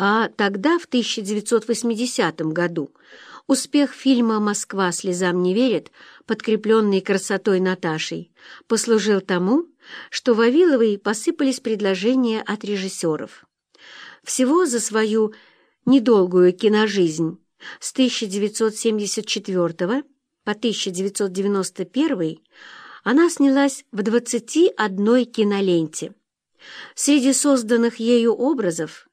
А тогда, в 1980 году, успех фильма «Москва слезам не верит», подкрепленный красотой Наташей, послужил тому, что Вавиловой посыпались предложения от режиссеров. Всего за свою недолгую киножизнь с 1974 по 1991 она снялась в 21 киноленте. Среди созданных ею образов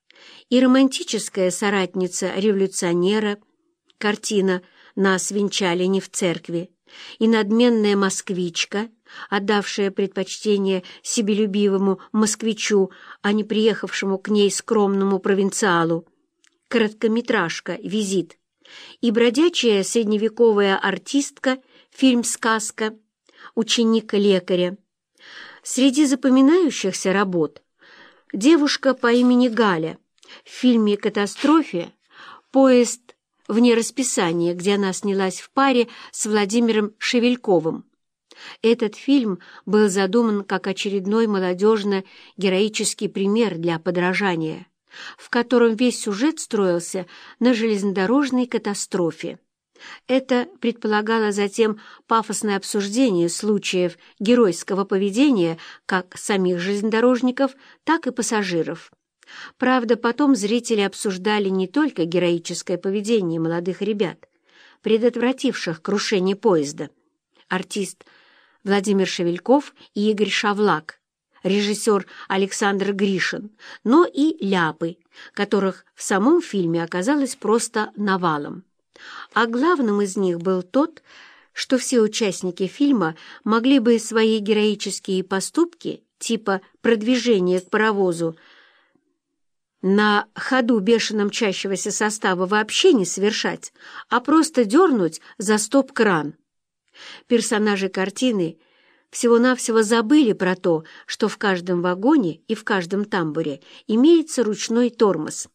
и романтическая соратница революционера, картина «Нас венчали не в церкви», и надменная москвичка, отдавшая предпочтение себелюбивому москвичу, а не приехавшему к ней скромному провинциалу, короткометражка «Визит» и бродячая средневековая артистка, фильм «Сказка», ученик лекаря. Среди запоминающихся работ девушка по имени Галя в фильме «Катастрофе» поезд вне расписания, где она снялась в паре с Владимиром Шевельковым. Этот фильм был задуман как очередной молодежно-героический пример для подражания, в котором весь сюжет строился на железнодорожной катастрофе. Это предполагало затем пафосное обсуждение случаев геройского поведения как самих железнодорожников, так и пассажиров. Правда, потом зрители обсуждали не только героическое поведение молодых ребят, предотвративших крушение поезда. Артист Владимир Шевельков и Игорь Шавлак, режиссер Александр Гришин, но и ляпы, которых в самом фильме оказалось просто навалом. А главным из них был тот, что все участники фильма могли бы свои героические поступки, типа продвижения к паровозу, на ходу бешено мчащегося состава вообще не совершать, а просто дернуть за стоп-кран. Персонажи картины всего-навсего забыли про то, что в каждом вагоне и в каждом тамбуре имеется ручной тормоз.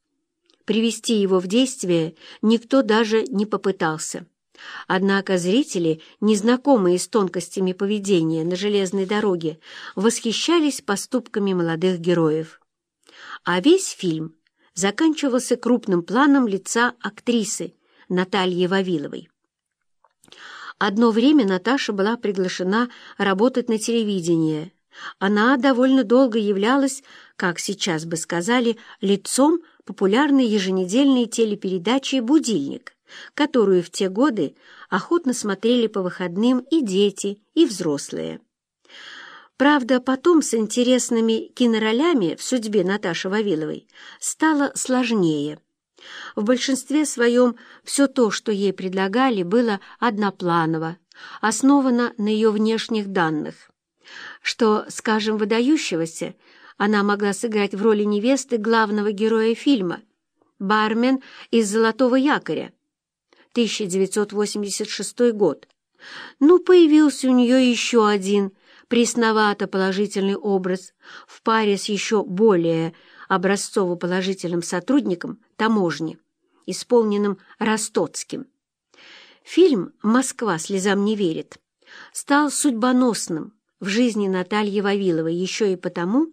Привести его в действие никто даже не попытался. Однако зрители, незнакомые с тонкостями поведения на железной дороге, восхищались поступками молодых героев а весь фильм заканчивался крупным планом лица актрисы Натальи Вавиловой. Одно время Наташа была приглашена работать на телевидение. Она довольно долго являлась, как сейчас бы сказали, лицом популярной еженедельной телепередачи «Будильник», которую в те годы охотно смотрели по выходным и дети, и взрослые. Правда, потом с интересными киноролями в судьбе Наташи Вавиловой стало сложнее. В большинстве своем все то, что ей предлагали, было однопланово, основано на ее внешних данных. Что, скажем, выдающегося, она могла сыграть в роли невесты главного героя фильма «Бармен из «Золотого якоря» 1986 год. Ну, появился у нее еще один – пресновато-положительный образ в паре с еще более образцово-положительным сотрудником таможни, исполненным Ростоцким. Фильм «Москва слезам не верит» стал судьбоносным в жизни Натальи Вавиловой еще и потому,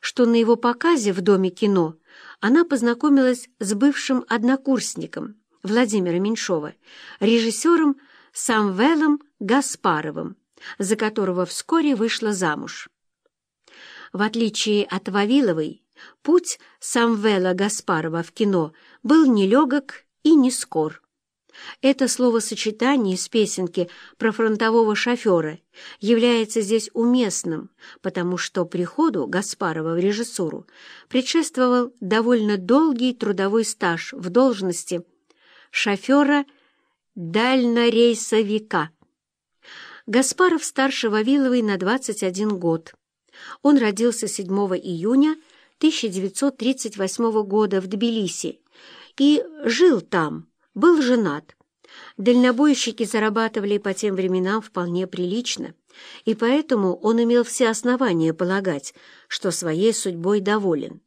что на его показе в Доме кино она познакомилась с бывшим однокурсником Владимира Меньшова, режиссером Самвелом Гаспаровым за которого вскоре вышла замуж. В отличие от Вавиловой, путь Самвела Гаспарова в кино был нелегок и не скор. Это словосочетание из песенки про фронтового шофера является здесь уместным, потому что приходу Гаспарова в режиссуру предшествовал довольно долгий трудовой стаж в должности шофера-дальнорейсовика. Гаспаров старше Вавиловой на 21 год. Он родился 7 июня 1938 года в Тбилиси и жил там, был женат. Дальнобойщики зарабатывали по тем временам вполне прилично, и поэтому он имел все основания полагать, что своей судьбой доволен.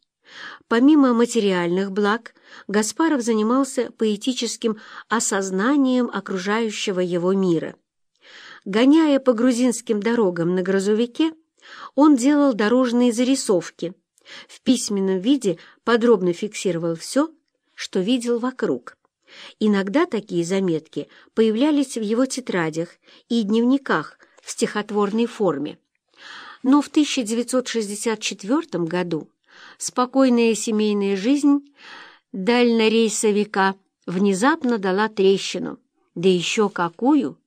Помимо материальных благ, Гаспаров занимался поэтическим осознанием окружающего его мира. Гоняя по грузинским дорогам на грузовике, он делал дорожные зарисовки, В письменном виде подробно фиксировал все, что видел вокруг. Иногда такие заметки появлялись в его тетрадях и дневниках в стихотворной форме. Но в 1964 году спокойная семейная жизнь дальнорейсовика внезапно дала трещину, да еще какую,